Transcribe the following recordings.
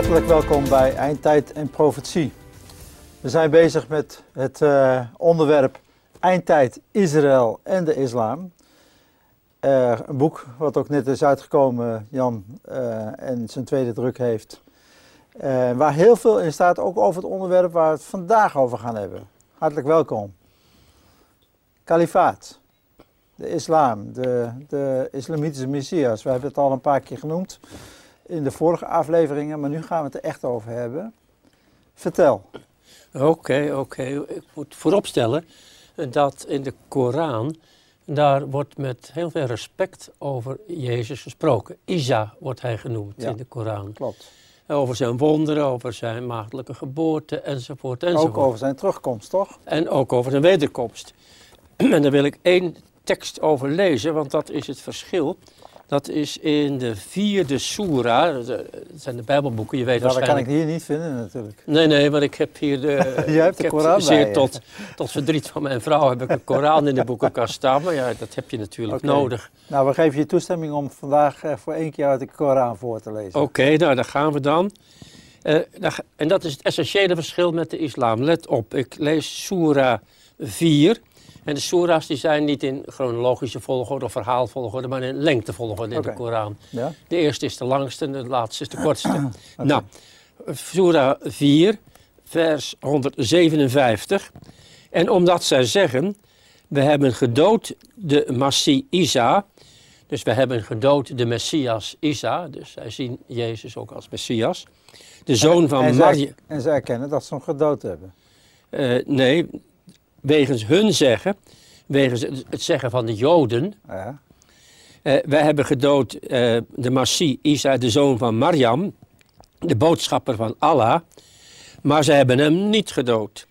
Hartelijk welkom bij Eindtijd en Profetie. We zijn bezig met het uh, onderwerp Eindtijd, Israël en de islam. Een boek wat ook net is uitgekomen, Jan, uh, en zijn tweede druk heeft. waar heel veel in staat, ook over het onderwerp waar we het vandaag over gaan hebben. Hartelijk welkom. Kalifaat, de islam, de, de islamitische messias. We hebben het al een paar keer genoemd in de vorige afleveringen, maar nu gaan we het er echt over hebben. Vertel. Oké, oké. Ik moet vooropstellen dat in de Koran, daar wordt met heel veel respect over Jezus gesproken. Isa wordt hij genoemd in de Koran. Klopt. Over zijn wonderen, over zijn maagdelijke geboorte enzovoort enzovoort. Ook over zijn terugkomst, toch? En ook over zijn wederkomst. En daar wil ik één tekst over lezen, want dat is het verschil dat is in de vierde Soera. Dat zijn de Bijbelboeken, je weet ja, waarschijnlijk... dat kan ik hier niet vinden natuurlijk. Nee, nee, maar ik heb hier de... je hebt de Koran zeer tot, tot verdriet van mijn vrouw heb ik een Koran in de boekenkast staan. Maar ja, dat heb je natuurlijk okay. nodig. Nou, we geven je toestemming om vandaag uh, voor één keer uit de Koran voor te lezen. Oké, okay, nou, daar gaan we dan. Uh, en dat is het essentiële verschil met de islam. Let op, ik lees Soera 4... En de soera's die zijn niet in chronologische volgorde of verhaalvolgorde, maar in lengtevolgorde in de Koran. Ja? De eerste is de langste en de laatste is de kortste. okay. Nou, Soera 4, vers 157. En omdat zij zeggen, we hebben gedood de Massie Isa, dus we hebben gedood de Messias Isa, dus zij zien Jezus ook als Messias. De zoon van Maria. En zij erkennen dat ze hem gedood hebben? Uh, nee, wegens hun zeggen, wegens het zeggen van de Joden. Ja. Uh, wij hebben gedood uh, de Massie, Isa, de zoon van Mariam, de boodschapper van Allah. Maar ze hebben hem niet gedood.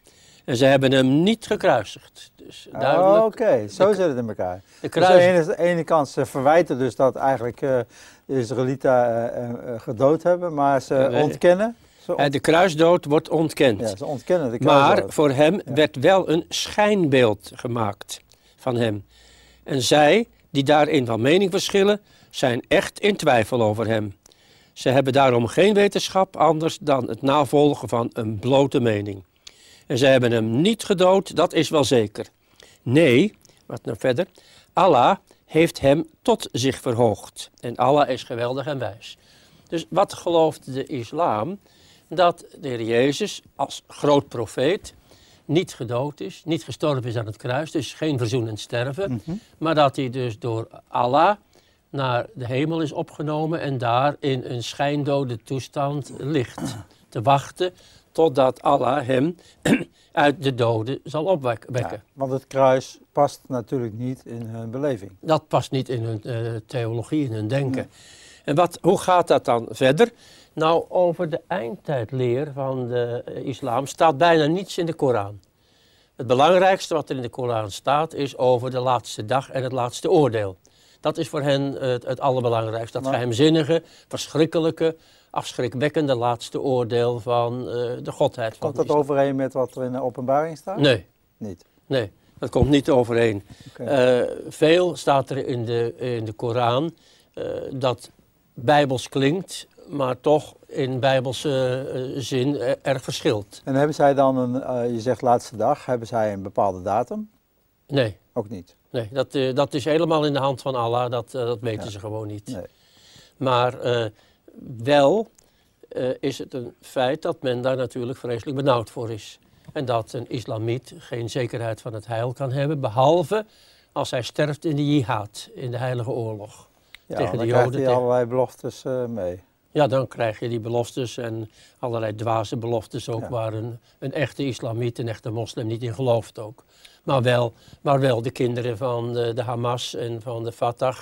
En ze hebben hem niet gekruisigd. Dus oh, Oké, okay. zo zit het in elkaar. De, kruis... dus aan de ene kant ze verwijten dus dat eigenlijk uh, de Israëlieten gedood hebben, maar ze nee. Ontkennen. De kruisdood wordt ontkend. Ja, ze ontkennen de kruisdood. Maar voor hem ja. werd wel een schijnbeeld gemaakt van hem. En zij, die daarin van mening verschillen, zijn echt in twijfel over hem. Ze hebben daarom geen wetenschap anders dan het navolgen van een blote mening. En zij hebben hem niet gedood, dat is wel zeker. Nee, wat nou verder, Allah heeft hem tot zich verhoogd. En Allah is geweldig en wijs. Dus wat gelooft de islam? Dat de Heer Jezus als groot profeet niet gedood is, niet gestorven is aan het kruis, dus geen verzoenend sterven, Mhm. maar dat hij dus door Allah naar de hemel is opgenomen en daar in een schijndode toestand ligt, te wachten totdat Allah hem uit de doden zal opwekken. Ja, want het kruis past natuurlijk niet in hun beleving. Dat past niet in hun uh, theologie, in hun denken. En wat, hoe gaat dat dan verder? Nou, over de eindtijdleer van de islam staat bijna niets in de Koran. Het belangrijkste wat er in de Koran staat is over de laatste dag en het laatste oordeel. Dat is voor hen het, het allerbelangrijkste. Dat Maar- geheimzinnige, verschrikkelijke, afschrikwekkende laatste oordeel van eh, de godheid van Komt dat overeen met wat er in de openbaring staat? Nee, Niet. nee, dat komt niet overeen. Eh, veel staat er in de, in de Koran eh, dat bijbels klinkt, maar toch in bijbelse eh, zin eh, erg verschilt. En hebben zij dan een, eh, je zegt laatste dag, hebben zij een bepaalde datum? Nee, Ook niet. nee dat, dat is helemaal in de hand van Allah, dat, dat weten Ja. ze gewoon niet. Nee. Maar wel is het een feit dat men daar natuurlijk vreselijk benauwd voor is. En dat een islamiet geen zekerheid van het heil kan hebben, behalve als hij sterft in de jihad, in de heilige oorlog. Ja, Tegen dan de krijgt Joden, hij tegen- allerlei beloftes eh, mee. Ja, dan krijg je die beloftes en allerlei dwaze beloftes ook, Ja. waar een, een echte islamiet, een echte moslim niet in gelooft ook. Maar wel, maar wel de kinderen van de, de Hamas en van de Fatah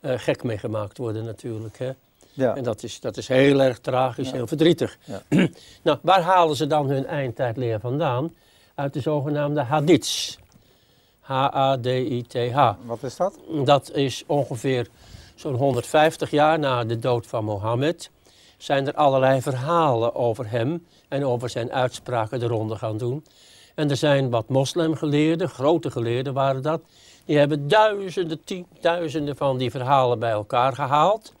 eh, gek mee gemaakt worden natuurlijk. Hè? Ja. En dat is, dat is heel erg tragisch, Ja. heel verdrietig. Ja. nou, waar halen ze dan hun eindtijdleer vandaan? Uit de zogenaamde hadiths. H-A-D-I-T-H. Wat is dat? Dat is ongeveer zo'n 150 jaar na de dood van Mohammed. Zijn er allerlei verhalen over hem en over zijn uitspraken de ronde gaan doen. En er zijn wat moslimgeleerden, grote geleerden waren dat. Die hebben duizenden, tienduizenden van die verhalen bij elkaar gehaald.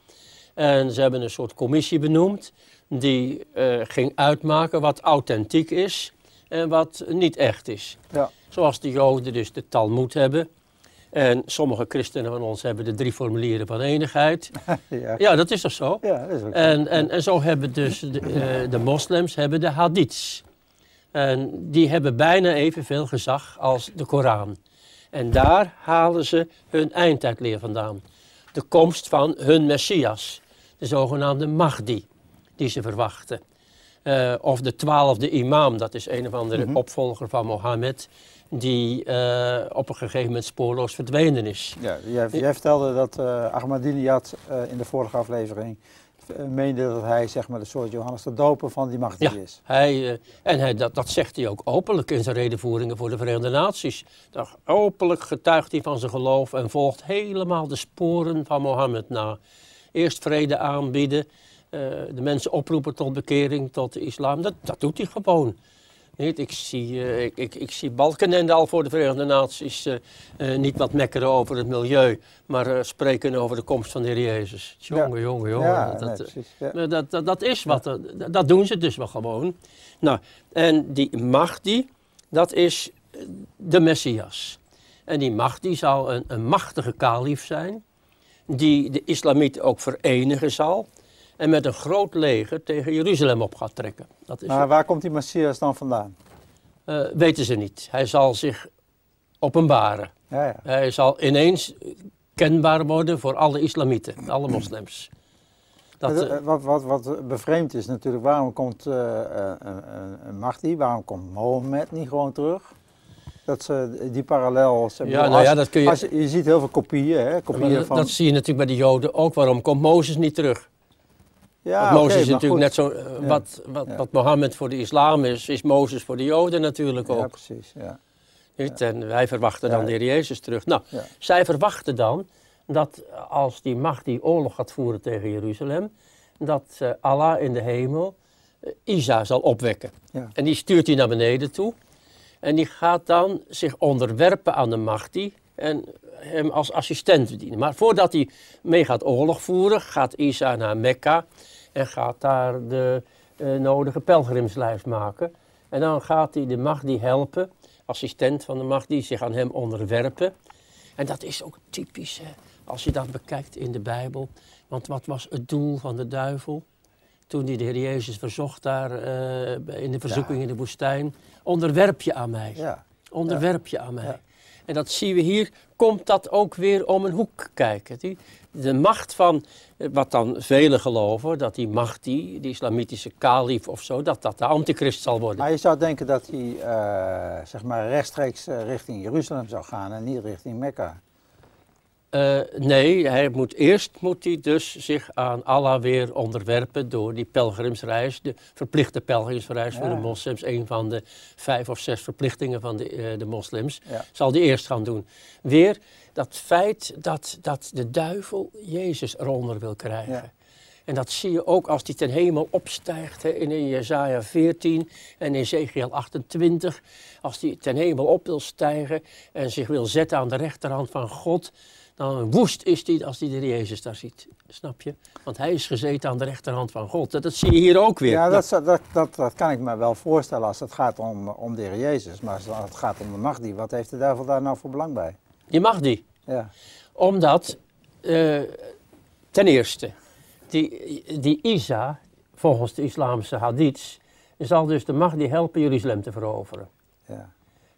En ze hebben een soort commissie benoemd. die eh, ging uitmaken wat authentiek is en wat niet echt is. Ja. Zoals de Joden dus de Talmud hebben. En sommige christenen van ons hebben de drie formulieren van enigheid. ja. Ja, dat is toch zo? Ja, dat is ook. En, en, en zo hebben dus de, eh, de moslims hebben de hadiths. En die hebben bijna evenveel gezag als de Koran. En daar halen ze hun eindtijdleer vandaan. De komst van hun Messias, de zogenaamde Mahdi, die ze verwachten. Eh, of de twaalfde imam, dat is een of andere Mhm. opvolger van Mohammed, die eh, op een gegeven moment spoorloos verdwenen is. Ja, jij, jij vertelde dat eh Ahmadinejad eh, in de vorige aflevering meende dat hij zeg maar de soort Johannes de Doper van die Ja. is. Hij, en hij, dat, dat zegt hij ook openlijk in zijn redenvoeringen voor de Verenigde Naties. Dat openlijk getuigt hij van zijn geloof en volgt helemaal de sporen van Mohammed na. Eerst vrede aanbieden, de mensen oproepen tot bekering, tot de islam. Dat, dat doet hij gewoon. Niet? Ik, zie, eh, ik, ik, ik zie Balkenende al voor de Verenigde Naties eh, niet wat mekkeren over het milieu, maar spreken over de komst van de Heer Jezus. Jongen, jongen, jongen. ja, dat, nee. Ja. Dat, dat, dat is wat, dat, doen ze dus wel gewoon. Nou, en die Mahdi, dat is de Messias. En die Mahdi zal een, een machtige kalif zijn, die de islamieten ook verenigen zal. En met een groot leger tegen Jeruzalem op gaat trekken. Dat is, Maar waar komt die Messias dan vandaan? eh, weten ze niet. Hij zal zich openbaren. Ja, ja. Hij zal ineens kenbaar worden voor alle islamieten, alle moslims. Dat, Dat, eh, wat, wat, wat bevreemd is natuurlijk, waarom komt eh, eh, een Mahdi, waarom komt Mohammed niet gewoon terug? Dat ze die parallel... Ja, nou ja, dat kun je- als je, je ziet heel veel kopieën, hè? Kopieën dat, van... dat zie je natuurlijk bij de Joden ook. Waarom komt Mozes niet terug? Ja, Want Mozes oké, is natuurlijk goed. net zo. Ja. Wat, wat, Ja. wat Mohammed voor de islam is, is Mozes voor de Joden natuurlijk Ja, ook. precies, ja. niet? En wij verwachten dan Ja. de Heer Jezus terug. Nou, Ja. zij verwachten dan dat als die macht die oorlog gaat voeren tegen Jeruzalem, dat eh, Allah in de hemel eh, Isa zal opwekken. Ja. En die stuurt hij naar beneden toe. En die gaat dan zich onderwerpen aan de Mahdi en hem als assistent bedienen. Maar voordat hij mee gaat oorlog voeren, gaat Isa naar Mekka en gaat daar de eh, nodige pelgrimslijst maken. En dan gaat hij de Mahdi helpen, assistent van de Mahdi, zich aan hem onderwerpen. En dat is ook typisch hè, als je dat bekijkt in de Bijbel. Want wat was het doel van de duivel? Toen hij de Heer Jezus verzocht daar eh, in de verzoeking in de woestijn. Onderwerp je aan mij. Ja. Onderwerp je aan mij. Ja. En dat zien we hier, komt dat ook weer om een hoek kijken. Die, de macht van, eh, wat dan velen geloven, dat die macht, die, die islamitische kalif of zo, dat dat de antichrist zal worden. Maar je zou denken dat hij eh, zeg maar rechtstreeks eh, richting Jeruzalem zou gaan en niet richting Mekka. Eh, nee, hij moet, eerst moet hij dus zich aan Allah weer onderwerpen door die pelgrimsreis, de verplichte pelgrimsreis voor de moslims, een van de vijf of zes verplichtingen van de, eh, de moslims, Ja. zal die eerst gaan doen. Weer dat feit dat, dat de duivel Jezus eronder wil krijgen. Ja. En dat zie je ook als hij ten hemel opstijgt hè, in Jezaja 14 en Ezekiel 28. Als hij ten hemel op wil stijgen en zich wil zetten aan de rechterhand van God, dan woest is hij als hij de Jezus daar ziet. Snap je? Want hij is gezeten aan de rechterhand van God. Dat, dat zie je hier ook weer. Ja, dat, dat, dat, dat kan ik me wel voorstellen als het gaat om, om de Heer Jezus. Maar als het gaat om de Mahdi, wat heeft de duivel daar nou voor belang bij? die. Ja, Omdat, eh, ten eerste, die, die Isa, volgens de islamse hadiths, zal dus de Mahdi helpen Jeruzalem te veroveren. ja.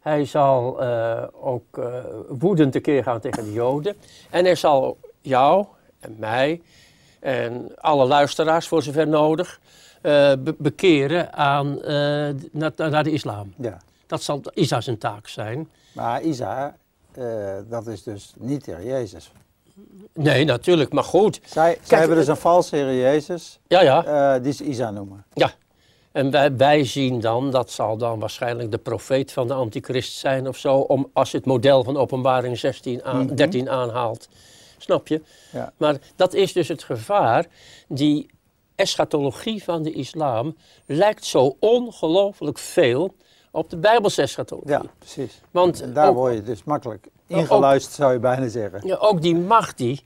Hij zal eh, ook eh, woedend tekeer gaan tegen de Joden. En hij zal jou en mij en alle luisteraars voor zover nodig eh, be- bekeren aan, naar, naar de islam. ja. Dat zal Isa zijn taak zijn. Maar Isa, dat is dus niet de Heer Jezus. Nee, natuurlijk, maar goed. Zij, zij hebben dus een valse Heer Jezus, Ja, ja. die ze Isa noemen. Ja, en wij, wij zien dan, dat zal dan waarschijnlijk de profeet van de antichrist zijn of zo, om, als het model van openbaring 16 aan, Mhm. 13 aanhaalt. Snap je? Ja. Maar dat is dus het gevaar. Die eschatologie van de islam lijkt zo ongelooflijk veel op de Bijbelse eschatologie. Ja, precies. Want En daar ook- word je dus makkelijk ook- ingeluisterd, zou je bijna zeggen. ja, ook die Mahdi,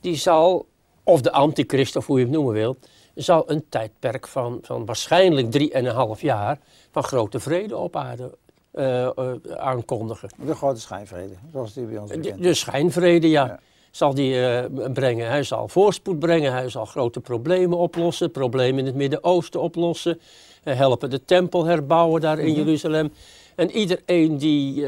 die zal, of de antichrist of hoe je hem noemen wil, zal een tijdperk van, van waarschijnlijk drieënhalf jaar van grote vrede op aarde eh, eh, aankondigen. De grote schijnvrede, zoals die bij ons bekend. de schijnvrede, ja. Ja. Zal die eh, brengen. Hij zal voorspoed brengen. Hij zal grote problemen oplossen. Problemen in het Midden-Oosten oplossen. helpen de tempel herbouwen daar in Jeruzalem. En iedereen die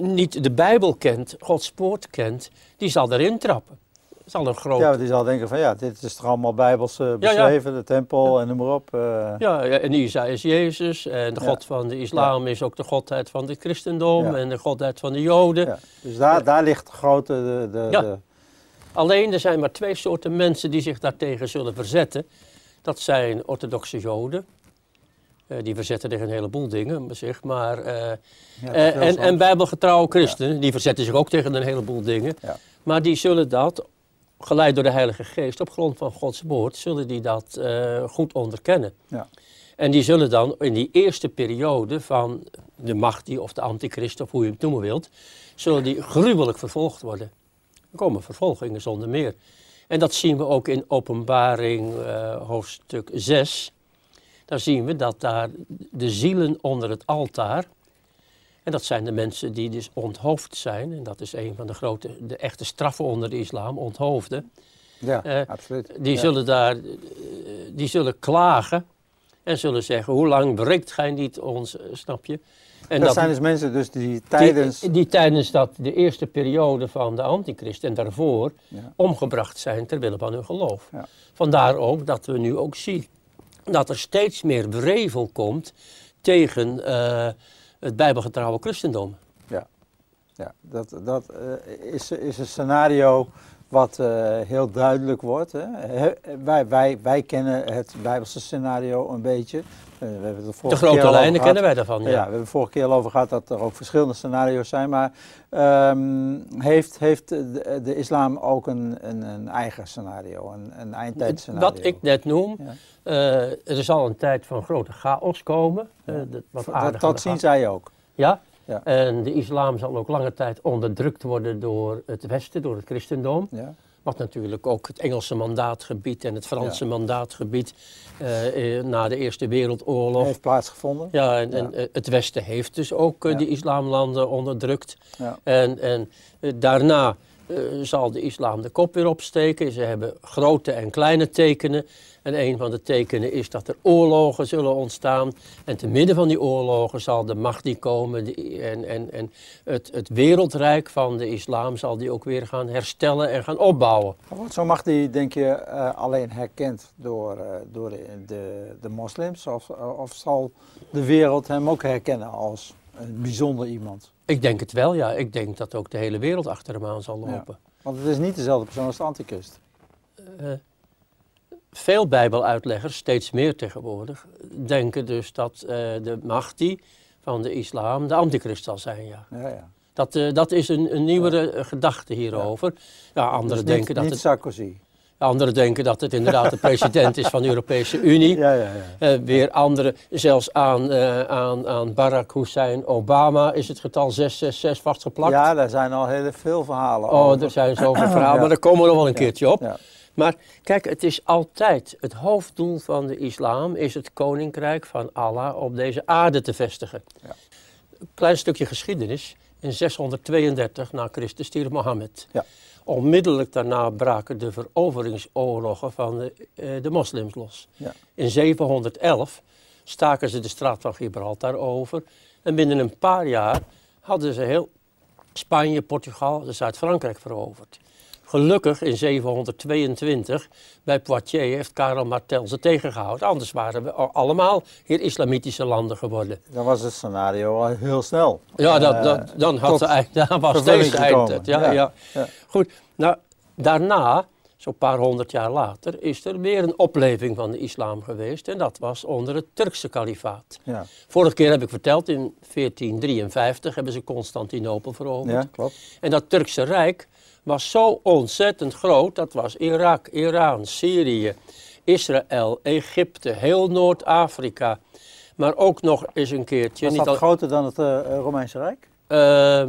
niet de Bijbel kent, Gods woord kent, die zal erin trappen. Zal een groot... Ja, want die zal denken van ja, dit is toch allemaal bijbels ja. beschreven, de tempel en noem maar op. eh. Ja, en Isa is Jezus en de. God van de islam is ook de godheid van het christendom en de godheid van de joden. Dus daar, daar ligt de grote... De, de, Alleen er zijn maar twee soorten mensen die zich daartegen zullen verzetten. Dat zijn orthodoxe joden. Eh, die verzetten tegen een heleboel dingen, zeg maar. eh, ja, en, soms. en bijbelgetrouwe christenen, die verzetten zich ook tegen een heleboel dingen. Ja. Maar die zullen dat, geleid door de Heilige Geest, op grond van Gods woord, zullen die dat eh, goed onderkennen. Ja. En die zullen dan in die eerste periode van de macht of de antichrist, of hoe je het noemen wilt, zullen die gruwelijk vervolgd worden. Er komen vervolgingen zonder meer. En dat zien we ook in openbaring eh, hoofdstuk 6. Daar zien we dat daar de zielen onder het altaar, en dat zijn de mensen die dus onthoofd zijn, en dat is een van de grote, de echte straffen onder de islam, onthoofden. Ja, eh, absoluut. Die Ja. zullen daar, eh, die zullen klagen en zullen zeggen, hoe lang breekt gij niet ons, eh, snap je? En dat zijn dus mensen dus die tijdens... die, die tijdens dat de eerste periode van de antichrist en daarvoor Ja. omgebracht zijn ter wille van hun geloof. Ja. Vandaar ook dat we nu ook zien dat er steeds meer wrevel komt tegen het bijbelgetrouwe christendom. Ja, dat, dat eh, is, is een scenario wat eh, heel duidelijk wordt. Hè. Wij, wij, wij kennen het Bijbelse scenario een beetje. Eh, we hebben het de grote lijnen kennen wij daarvan. Ja. Ja. we hebben het vorige keer al over gehad dat er ook verschillende scenario's zijn. Maar ehm, heeft, heeft de, de islam ook een, een, een eigen scenario, een, een eindtijdscenario? Wat ik net noem, Ja. eh, er zal een tijd van grote chaos komen. dat, wat dat, dat zien zij ook. Ja? Ja. En de islam zal ook lange tijd onderdrukt worden door het Westen, door het christendom. Ja. Wat natuurlijk ook het Engelse mandaatgebied en het Franse mandaatgebied eh, eh, na de Eerste Wereldoorlog. Heeft plaatsgevonden. Ja, en, en eh, het Westen heeft dus ook Ja. die islamlanden onderdrukt. Ja. En, en daarna eh, zal de islam de kop weer opsteken. Ze hebben grote en kleine tekenen. En een van de tekenen is dat er oorlogen zullen ontstaan. En te midden van die oorlogen zal de macht die komen. die- en en, en het, het wereldrijk van de islam zal die ook weer gaan herstellen en gaan opbouwen. Wordt zo'n macht die, denk je, eh, alleen herkend door, eh, door de, de, de moslims? Of, of zal de wereld hem ook herkennen als een bijzonder iemand? Ik denk het wel, ja. Ik denk dat ook de hele wereld achter hem aan zal Ja. lopen. Want het is niet dezelfde persoon als de antichrist. Eh, veel bijbeluitleggers, steeds meer tegenwoordig, denken dus dat eh, de Mahdi van de islam de antichrist zal zijn, ja. Ja, ja. Dat, eh, dat is een, een nieuwere gedachte hierover. Ja, anderen, Dus niet- denken dat niet het, Sarkozy. Anderen denken dat het inderdaad de president is van de Europese Unie. Ja, ja, ja. Eh, weer anderen, zelfs aan, eh, aan, aan Barack Hussein Obama is het getal 666 vastgeplakt. Ja, daar zijn al heel veel verhalen oh, over. er zijn zoveel verhalen, maar daar komen we nog wel een keertje op. Ja. Maar kijk, het is altijd, het hoofddoel van de islam is het koninkrijk van Allah op deze aarde te vestigen. Ja. Een klein stukje geschiedenis. In 632 na Christus stierf Mohammed. Ja. Onmiddellijk daarna braken de veroveringsoorlogen van de, eh, de moslims los. Ja. In 711 staken ze de straat van Gibraltar over. En binnen een paar jaar hadden ze heel Spanje, Portugal en Zuid-Frankrijk veroverd. Gelukkig in 722 bij Poitiers heeft Karel Martel ze tegengehouden. Anders waren we al- allemaal hier islamitische landen geworden. Dan was het scenario al heel snel. Ja, dat, Eh, dat, dan, had dan was deze eind. Ja, Ja, ja. ja. Goed, nou, daarna, zo'n paar honderd jaar later, is er weer een opleving van de islam geweest. En dat was onder het Turkse kalifaat. Ja, Vorige keer heb ik verteld, in 1453 hebben ze Constantinopel veroverd. ja klopt. En dat Turkse Rijk was zo ontzettend groot. Dat was Irak, Iran, Syrië, Israël, Egypte, heel Noord-Afrika. Maar ook nog eens een keertje. Was dat al- groter dan het eh, Romeinse Rijk? eh,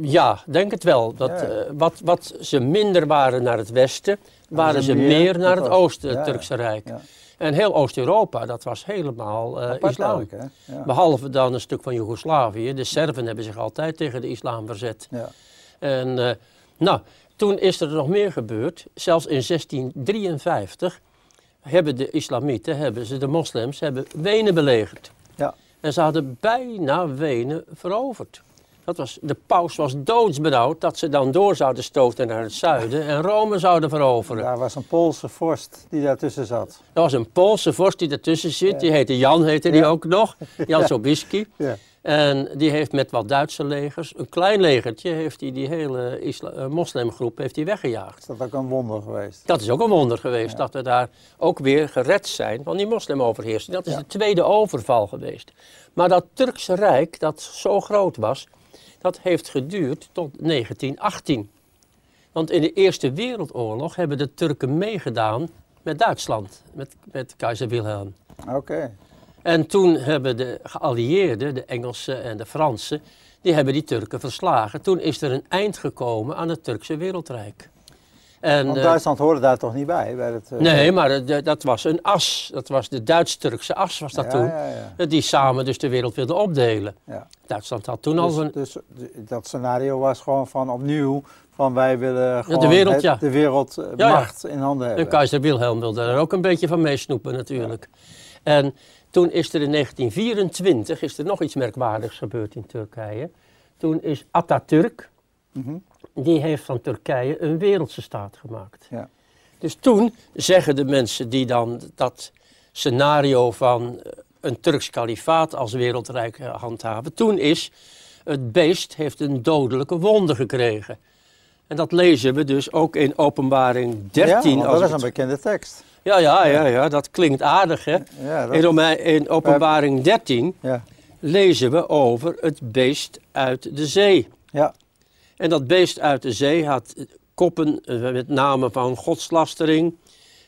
Ja, denk het wel. Dat, Ja. eh, wat, wat ze minder waren naar het westen, waren ze meer meer naar het oosten, het Ja. Turkse Rijk. Ja. En heel Oost-Europa, dat was helemaal eh, Apart islam. Behalve dan een stuk van Joegoslavië. De Serven hebben zich altijd tegen de islam verzet. En eh, nou, toen is er nog meer gebeurd. Zelfs in 1653 hebben de islamieten, hebben ze, de moslims, hebben Wenen belegerd. Ja. En ze hadden bijna Wenen veroverd. Dat was, de paus was doodsbenauwd dat ze dan door zouden stoten naar het zuiden en Rome zouden veroveren. Daar was een Poolse vorst die daartussen zat. Er was een Poolse vorst die ertussen zit, Ja. die heette Jan, heette die Ja. ook nog, Jan Ja. Sobieski. Ja. En die heeft met wat Duitse legers, een klein legertje, heeft hij die hele isla- eh, moslimgroep heeft hij weggejaagd. Is dat ook een wonder geweest? Dat is ook een wonder geweest, Ja. dat we daar ook weer gered zijn van die moslimoverheersing. Dat is Ja. de tweede overval geweest. Maar dat Turkse Rijk, dat zo groot was, dat heeft geduurd tot 1918. Want in de Eerste Wereldoorlog hebben de Turken meegedaan met Duitsland, met, met keizer Wilhelm. Oké. En toen hebben de geallieerden, de Engelsen en de Fransen, die hebben die Turken verslagen. Toen is er een eind gekomen aan het Turkse wereldrijk. En, Want eh, Duitsland hoorde daar toch niet bij? bij het, eh, nee, maar dat was een as. Dat was de Duits-Turkse as was dat ja, toen. Ja, ja. Die samen dus de wereld wilden opdelen. ja. Duitsland had toen al Dus, een... dus d- dat scenario was gewoon van opnieuw van wij willen gewoon wereld, het- ja. de wereld eh, Ja, ja. macht in handen En hebben. keizer Wilhelm wilde er ook een beetje van meesnoepen natuurlijk. En toen is er in 1924 is er nog iets merkwaardigs gebeurd in Turkije. Toen is Atatürk, Mhm. Die heeft van Turkije een wereldse staat gemaakt. Ja. Dus toen zeggen de mensen die dan dat scenario van eh, een Turks kalifaat als wereldrijk eh, handhaven, toen is het beest heeft een dodelijke wonde gekregen. En dat lezen we dus ook in openbaring 13. ja, dat is een bekende tekst. ja, ja, ja, ja, dat klinkt aardig hè. Ja, dat, In, Romein- in openbaring 13 ja. lezen we over het beest uit de zee. ja. En dat beest uit de zee had koppen eh, met name van godslastering.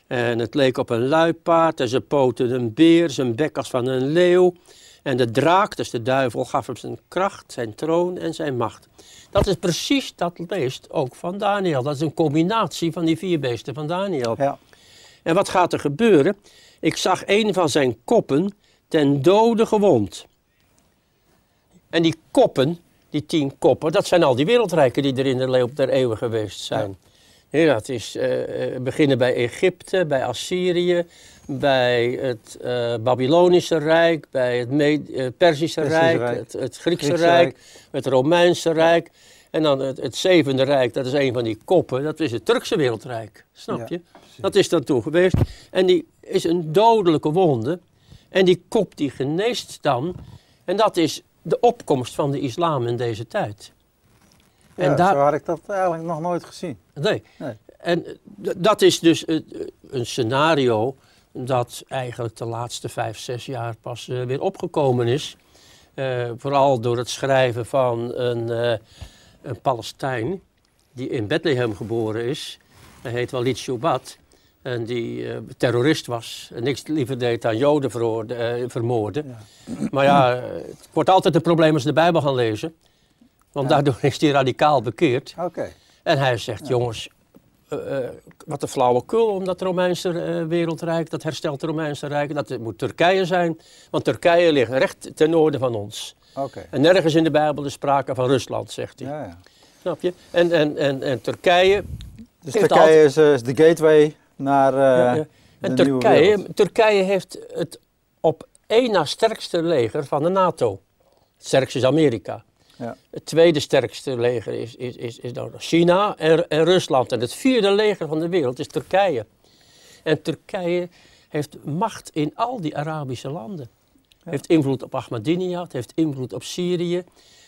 En het leek op een luipaard en zijn poten een beer, zijn bek als van een leeuw. En de draak, dus de duivel, gaf hem zijn kracht, zijn troon en zijn macht. Dat is precies dat beest ook van Daniel. Dat is een combinatie van die vier beesten van Daniel. ja. En wat gaat er gebeuren? Ik zag een van zijn koppen ten dode gewond. En die koppen, die tien koppen, dat zijn al die wereldrijken die er in de loop der eeuwen geweest zijn. Ja. dat is eh, eh, beginnen bij Egypte, bij Assyrië, bij het eh, Babylonische Rijk, bij het Me- eh, Perzische Rijk, Rijk. Het, het Griekse, Griekse Rijk, Rijk. het Romeinse Rijk. En dan het, het zevende Rijk, dat is een van die koppen, dat is het Turkse wereldrijk. Snap Ja, je? Dat is dan toe geweest. En die is een dodelijke wonde. En die kop die geneest dan. En dat is de opkomst van de islam in deze tijd. Ja, En daar, Zo had ik dat eigenlijk nog nooit gezien. nee. Nee. En eh, dat is dus eh, een scenario dat eigenlijk de laatste vijf, zes jaar pas eh, weer opgekomen is. Vooral door het schrijven van een, een Palestijn die in Bethlehem geboren is. Hij heet Walid Shubat. En die eh, terrorist was en niks liever deed dan Joden veroorde- eh, vermoorden. Maar ja, het wordt altijd een probleem als ze de Bijbel gaan lezen. Want Ja. daardoor is hij radicaal bekeerd. Oké. En hij zegt, jongens, eh, wat een flauwekul om dat Romeinse wereldrijk, dat herstelt Romeinse Rijk, dat moet Turkije zijn. Want Turkije ligt recht ten noorden van ons. Oké. En nergens in de Bijbel is sprake van Rusland, zegt hij. Ja, ja. Snap je? En, en, en, en Turkije... Dus Turkije is de gateway naar ja, ja. de En Turkije. Turkije heeft het op één na sterkste leger van de NATO. Het sterkste is Amerika. Ja. Het tweede sterkste leger is, is, is, is dan China en, en Rusland. En het vierde leger van de wereld is Turkije. En Turkije heeft macht in al die Arabische landen. Heeft invloed op Ahmadinejad, heeft invloed op Syrië.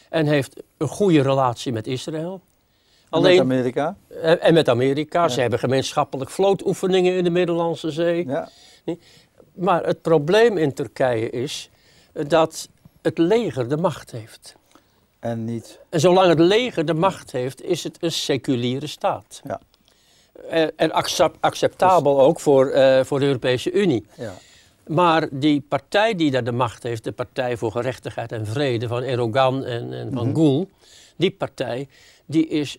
En heeft een goede relatie met Israël. Met Alleen, Amerika. en, en met Amerika. Ze hebben gemeenschappelijk vlootoefeningen in de Middellandse Zee. Ja. Maar het probleem in Turkije is eh, dat het leger de macht heeft. En niet. En zolang het leger de macht heeft, is het een seculiere staat. Ja. En, en accep- acceptabel ook voor, eh, voor de Europese Unie. Ja. Maar die partij die daar de macht heeft, de Partij voor Gerechtigheid en Vrede van Erdogan en, en van Mhm. Gül, die partij, die is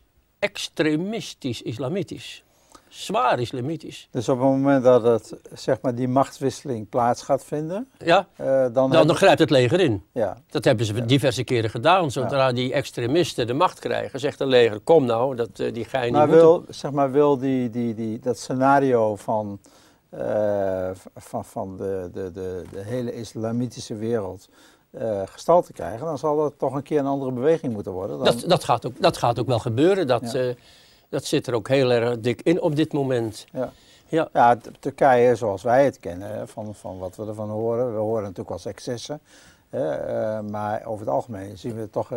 extremistisch islamitisch. Zwaar islamitisch. Dus op het moment dat het, zeg maar, die machtswisseling plaats gaat vinden, Ja, eh, dan, dan, hebben- dan grijpt het leger in. ja, Dat hebben ze diverse keren gedaan. Zodra die extremisten de macht krijgen, zegt het leger: kom nou, dat, eh, die ga je niet Maar moeten. wil, zeg maar, wil die, die, die, dat scenario van, eh, van, van de, de, de, de hele islamitische wereld eh, gestalte krijgen, dan zal dat toch een keer een andere beweging moeten worden. Dan, Dat, dat, gaat ook, dat gaat ook wel gebeuren. Dat, Ja. eh, dat zit er ook heel erg dik in op dit moment. ja. Ja. Ja, Turkije zoals wij het kennen, van, van wat we ervan horen. We horen natuurlijk als excessen. hè, eh, maar over het algemeen zien we het toch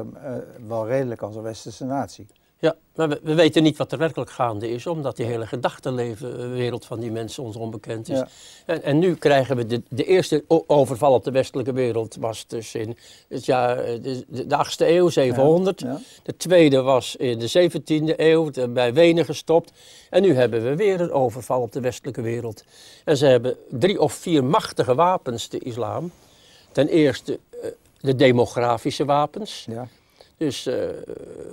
wel redelijk als een westerse natie. Ja, maar we, we weten niet wat er werkelijk gaande is, omdat die hele gedachtenlevenwereld van die mensen ons onbekend is. Ja. En, en nu krijgen we de, de eerste overval op de westelijke wereld, was dus in het jaar, eh, de, de, de 8e eeuw, 700. Ja. De tweede was in de 17e eeuw, de- bij Wenen gestopt. En nu hebben we weer een overval op de westelijke wereld. En ze hebben drie of vier machtige wapens, de islam. Ten eerste eh, de demografische wapens. Ja. Dus eh,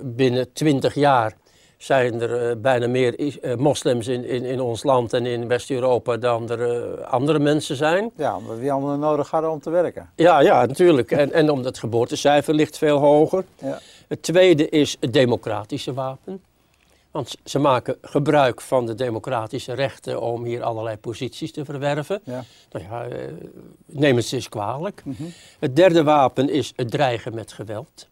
binnen twintig jaar zijn er eh, bijna meer eh, moslims in, in, in ons land en in West-Europa dan er andere mensen zijn. ja, omdat we anderen nodig hadden om te werken. Ja, ja, natuurlijk. En, en omdat het geboortecijfer ligt veel hoger. Ja. Het tweede is het democratische wapen. Want ze maken gebruik van de democratische rechten om hier allerlei posities te verwerven. Ja. Nou ja, neem het eens kwalijk. Mhm. Het derde wapen is het dreigen met geweld.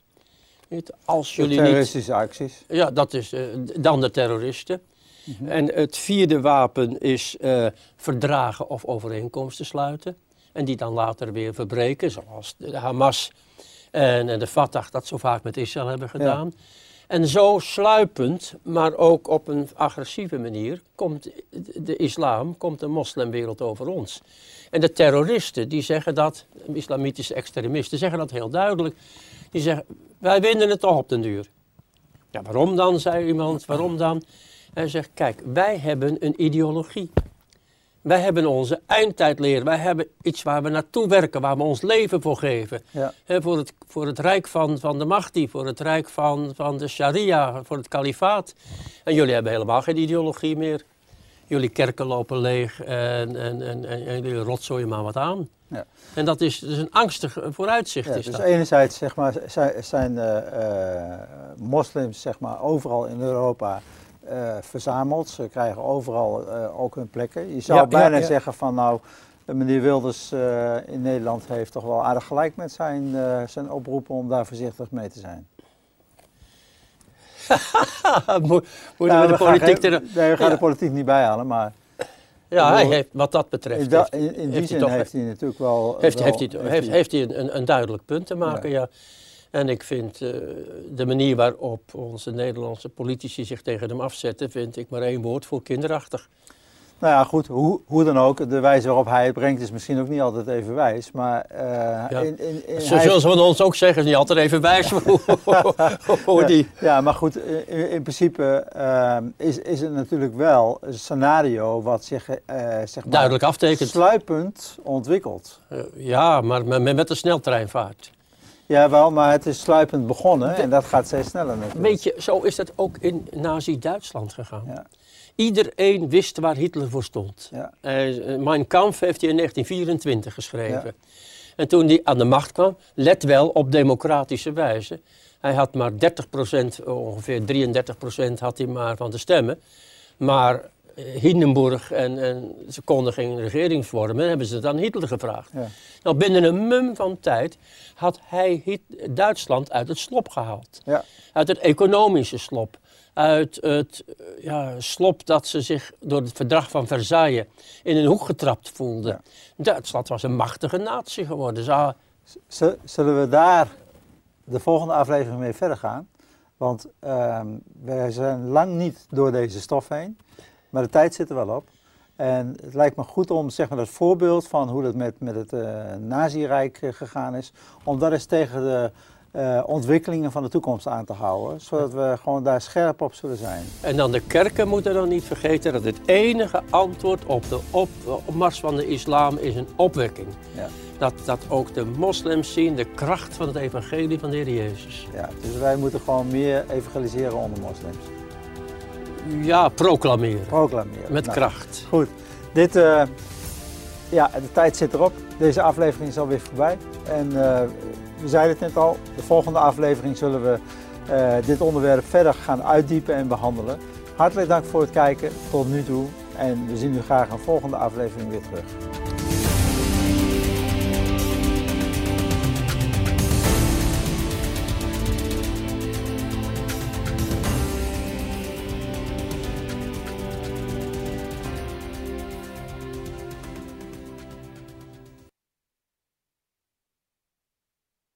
Weet, Als niet terroristische acties. ja, dat is eh, dan de terroristen. Mhm. En het vierde wapen is eh, verdragen of overeenkomsten sluiten. En die dan later weer verbreken, zoals de Hamas en, en de Fatah dat zo vaak met Israël hebben gedaan. En zo sluipend, maar ook op een agressieve manier, komt de islam, komt de moslimwereld over ons. En de terroristen, die zeggen dat, islamitische extremisten, zeggen dat heel duidelijk. Die zeggen, wij winnen het toch op den duur. Ja, waarom dan, zei iemand, waarom dan? Hij zegt, kijk, wij hebben een ideologie. Wij hebben onze eindtijdleer. Wij hebben iets waar we naartoe werken, waar we ons leven voor geven. Ja. Voor, het, voor het rijk van, van de Mahdi, voor het rijk van, van de sharia, voor het kalifaat. En jullie hebben helemaal geen ideologie meer. Jullie kerken lopen leeg en, en, en, en, en jullie rotzooien maar wat aan. Ja. En dat is, dus een angstig vooruitzicht. Ja, is dus dat. enerzijds zeg maar, zijn, eh, eh, moslims zeg maar, overal in Europa eh, verzameld. Ze krijgen overal eh, ook hun plekken. Je zou Ja, bijna zeggen van nou, meneer Wilders eh, in Nederland heeft toch wel aardig gelijk met zijn, eh, zijn oproepen om daar voorzichtig mee te zijn. Mo- Moeten Ja, we de politiek er... nee, we gaan de politiek niet bijhalen, maar Ja, hij heeft, wat dat betreft... in, da- heeft- in, in die heeft hij zin toch- heeft hij natuurlijk wel... Heeft, wel- heeft, hij, heeft, heeft hij een, een duidelijk punt te maken, ja. En ik vind eh, de manier waarop onze Nederlandse politici zich tegen hem afzetten, vind ik maar één woord voor kinderachtig. Nou ja, goed, hoe, hoe dan ook, de wijze waarop hij het brengt is misschien ook niet altijd even wijs, maar Ja. in, in, in, Zo zullen ze van ons ook zeggen, is niet altijd even wijs hoe die... Ja, maar goed, in, in principe eh, is, is het natuurlijk wel een scenario wat zich eh, zeg maar, Duidelijk aftekent. sluipend ontwikkelt. Ja, maar met, met een sneltreinvaart. Ja, wel, maar het is sluipend begonnen en dat gaat steeds sneller natuurlijk. Weet je, zo is dat ook in Nazi-Duitsland gegaan. Ja. Iedereen wist waar Hitler voor stond. Ja. Eh, Mein Kampf heeft hij in 1924 geschreven. En toen hij aan de macht kwam, let wel op democratische wijze. Hij had maar 30%, ongeveer 33% had hij maar van de stemmen. Maar eh, Hindenburg en, en ze konden geen regering vormen, hebben ze het aan Hitler gevraagd. Ja. Nou, binnen een mum van tijd had hij Duitsland uit het slop gehaald. Ja. Uit het economische slop. Uit het ja, slop dat ze zich door het verdrag van Versailles in een hoek getrapt voelden. Ja. Duitsland was een machtige natie geworden. Zullen we daar de volgende aflevering mee verder gaan? Want ehm wij zijn lang niet door deze stof heen, maar de tijd zit er wel op. En het lijkt me goed om zeg maar, dat voorbeeld van hoe dat met, met het eh Nazi-rijk eh, gegaan is, om dat eens tegen de eh, ontwikkelingen van de toekomst aan te houden. Zodat we gewoon daar scherp op zullen zijn. En dan de kerken moeten dan niet vergeten dat het enige antwoord op de op- opmars van de islam is een opwekking. Ja. dat, dat ook de moslims zien de kracht van het evangelie van de Heer Jezus. Ja, dus wij moeten gewoon meer evangeliseren onder moslims. Ja, proclameren. Proclameren. Met Nou, kracht. Goed, dit, eh, ja, de tijd zit erop. Deze aflevering is alweer voorbij. En eh, we zeiden het net al, de volgende aflevering zullen we eh, dit onderwerp verder gaan uitdiepen en behandelen. Hartelijk dank voor het kijken tot nu toe. En we zien u graag een volgende aflevering weer terug.